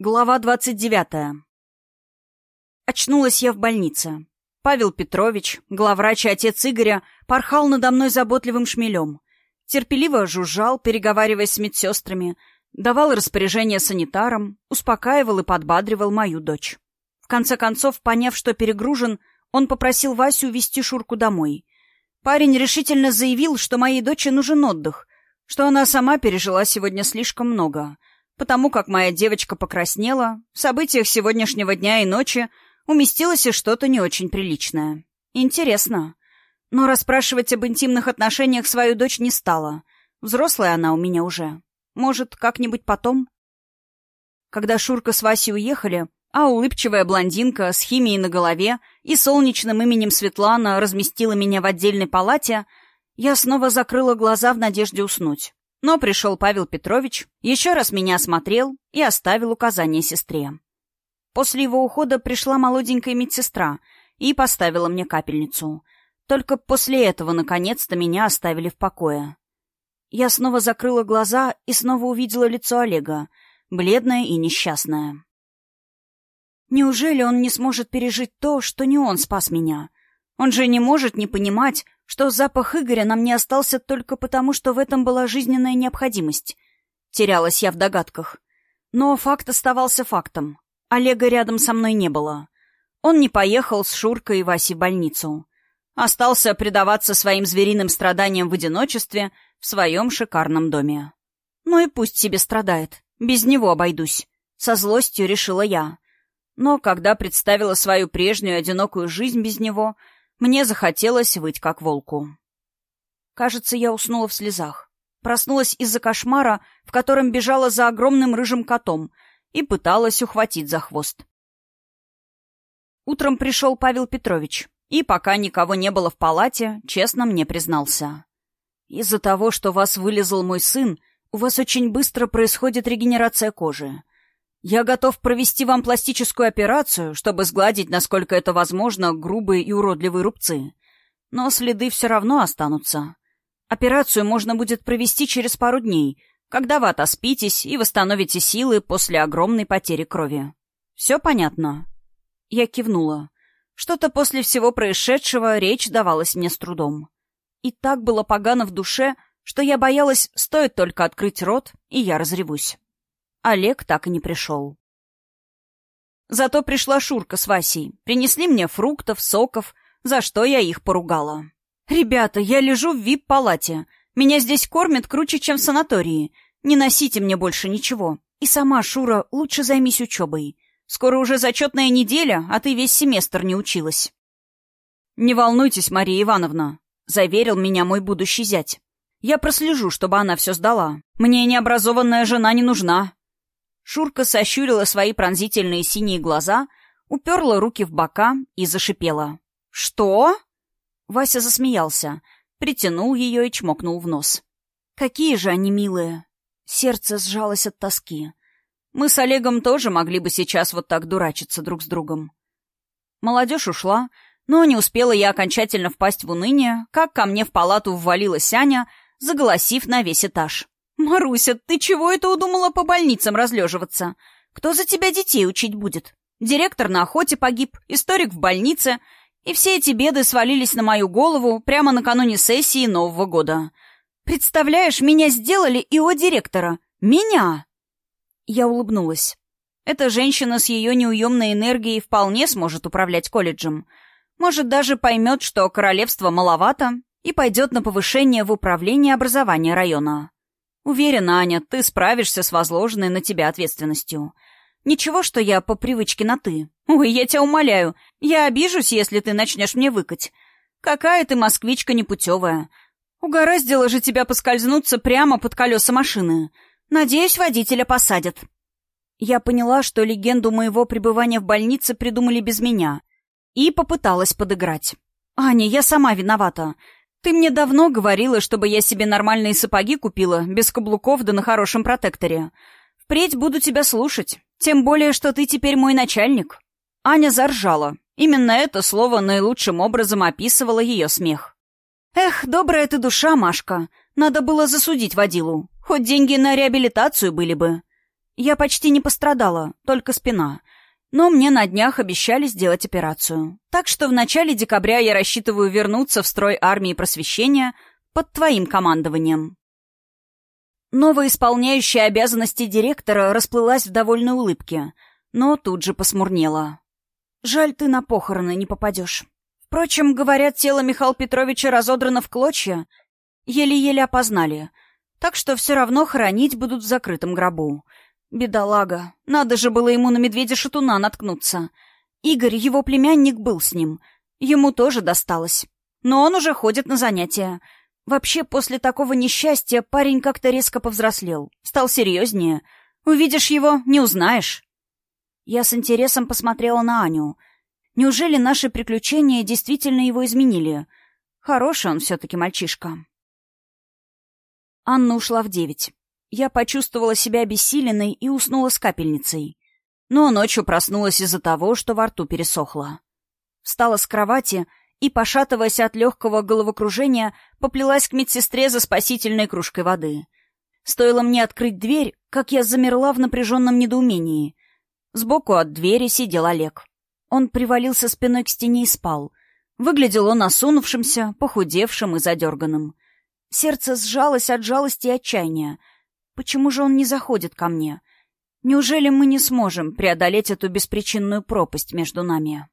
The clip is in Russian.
Глава двадцать девятая. Очнулась я в больнице. Павел Петрович, главврач и отец Игоря, порхал надо мной заботливым шмелем. Терпеливо жужжал, переговариваясь с медсестрами, давал распоряжения санитарам, успокаивал и подбадривал мою дочь. В конце концов, поняв, что перегружен, он попросил Васю увезти Шурку домой. Парень решительно заявил, что моей дочери нужен отдых, что она сама пережила сегодня слишком много — потому как моя девочка покраснела, в событиях сегодняшнего дня и ночи уместилось и что-то не очень приличное. Интересно. Но расспрашивать об интимных отношениях свою дочь не стала. Взрослая она у меня уже. Может, как-нибудь потом? Когда Шурка с Васей уехали, а улыбчивая блондинка с химией на голове и солнечным именем Светлана разместила меня в отдельной палате, я снова закрыла глаза в надежде уснуть. Но пришел Павел Петрович, еще раз меня осмотрел и оставил указание сестре. После его ухода пришла молоденькая медсестра и поставила мне капельницу. Только после этого, наконец-то, меня оставили в покое. Я снова закрыла глаза и снова увидела лицо Олега, бледное и несчастное. Неужели он не сможет пережить то, что не он спас меня? Он же не может не понимать, что запах Игоря на мне остался только потому, что в этом была жизненная необходимость. Терялась я в догадках. Но факт оставался фактом. Олега рядом со мной не было. Он не поехал с Шуркой и Васей в больницу. Остался предаваться своим звериным страданиям в одиночестве в своем шикарном доме. Ну и пусть себе страдает. Без него обойдусь. Со злостью решила я. Но когда представила свою прежнюю одинокую жизнь без него — мне захотелось выть как волку. Кажется, я уснула в слезах. Проснулась из-за кошмара, в котором бежала за огромным рыжим котом и пыталась ухватить за хвост. Утром пришел Павел Петрович, и пока никого не было в палате, честно мне признался. «Из-за того, что вас вылезал мой сын, у вас очень быстро происходит регенерация кожи. Я готов провести вам пластическую операцию, чтобы сгладить, насколько это возможно, грубые и уродливые рубцы. Но следы все равно останутся. Операцию можно будет провести через пару дней, когда вы отоспитесь и восстановите силы после огромной потери крови. Все понятно?» Я кивнула. Что-то после всего происшедшего речь давалась мне с трудом. И так было погано в душе, что я боялась, стоит только открыть рот, и я разревусь. Олег так и не пришел. Зато пришла Шурка с Васей. Принесли мне фруктов, соков, за что я их поругала. «Ребята, я лежу в вип-палате. Меня здесь кормят круче, чем в санатории. Не носите мне больше ничего. И сама, Шура, лучше займись учебой. Скоро уже зачетная неделя, а ты весь семестр не училась». «Не волнуйтесь, Мария Ивановна», — заверил меня мой будущий зять. «Я прослежу, чтобы она все сдала. Мне необразованная жена не нужна, Шурка сощурила свои пронзительные синие глаза, уперла руки в бока и зашипела. «Что?» Вася засмеялся, притянул ее и чмокнул в нос. «Какие же они милые!» Сердце сжалось от тоски. Мы с Олегом тоже могли бы сейчас вот так дурачиться друг с другом. Молодежь ушла, но не успела я окончательно впасть в уныние, как ко мне в палату ввалилась Аня, заголосив на весь этаж. «Маруся, ты чего это удумала по больницам разлеживаться? Кто за тебя детей учить будет? Директор на охоте погиб, историк в больнице, и все эти беды свалились на мою голову прямо накануне сессии Нового года. Представляешь, меня сделали ИО директора. Меня!» Я улыбнулась. Эта женщина с ее неуемной энергией вполне сможет управлять колледжем. Может, даже поймет, что королевства маловато, и пойдет на повышение в управлении образования района. Уверена, Аня, ты справишься с возложенной на тебя ответственностью. Ничего, что я по привычке на «ты». Ой, я тебя умоляю, я обижусь, если ты начнешь мне выкать. Какая ты москвичка непутевая. Угораздило же тебя поскользнуться прямо под колеса машины. Надеюсь, водителя посадят. Я поняла, что легенду моего пребывания в больнице придумали без меня. И попыталась подыграть. «Аня, я сама виновата. Ты мне давно говорила, чтобы я себе нормальные сапоги купила, без каблуков да на хорошем протекторе. Впредь буду тебя слушать, тем более, что ты теперь мой начальник». Аня заржала. Именно это слово наилучшим образом описывало ее смех. «Эх, добрая ты душа, Машка. Надо было засудить водилу. Хоть деньги на реабилитацию были бы». Я почти не пострадала, только спина. Но мне на днях обещали сделать операцию. Так что в начале декабря я рассчитываю вернуться в строй армии просвещения под твоим командованием. Новоисполняющая обязанности директора расплылась в довольной улыбке, но тут же посмурнела. «Жаль, ты на похороны не попадешь. Впрочем, говорят, тело Михаила Петровича разодрано в клочья. Еле-еле опознали. Так что все равно хоронить будут в закрытом гробу. Бедолага. Надо же было ему на медведя-шатуна наткнуться. Игорь, его племянник, был с ним. Ему тоже досталось. Но он уже ходит на занятия. Вообще, после такого несчастья парень как-то резко повзрослел. Стал серьезнее. Увидишь его, не узнаешь. Я с интересом посмотрела на Аню. Неужели наши приключения действительно его изменили? Хороший он все-таки мальчишка. Анна ушла в девять. Я почувствовала себя обессиленной и уснула с капельницей. Но ночью проснулась из-за того, что во рту пересохло. Встала с кровати и, пошатываясь от легкого головокружения, поплелась к медсестре за спасительной кружкой воды. Стоило мне открыть дверь, как я замерла в напряженном недоумении. Сбоку от двери сидел Олег. Он привалился спиной к стене и спал. Выглядел он осунувшимся, похудевшим и задерганным. Сердце сжалось от жалости и отчаяния. Почему же он не заходит ко мне? Неужели мы не сможем преодолеть эту беспричинную пропасть между нами?»